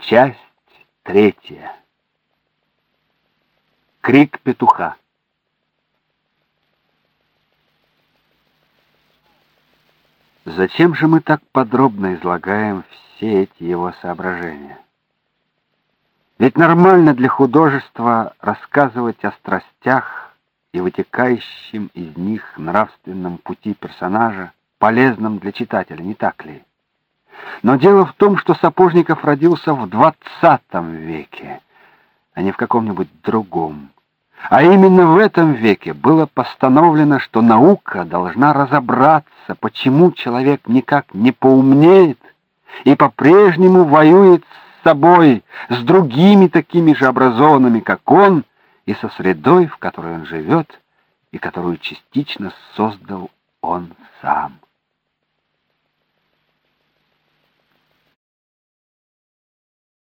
Часть третья. Крик петуха. Зачем же мы так подробно излагаем все эти его соображения? Ведь нормально для художества рассказывать о страстях и вытекающем из них нравственном пути персонажа, полезном для читателя, не так ли? Но дело в том, что Сапожников родился в двадцатом веке, а не в каком-нибудь другом. А именно в этом веке было постановлено, что наука должна разобраться, почему человек никак не поумнеет и по-прежнему воюет с собой, с другими такими же образованными, как он, и со средой, в которой он живет, и которую частично создал он сам.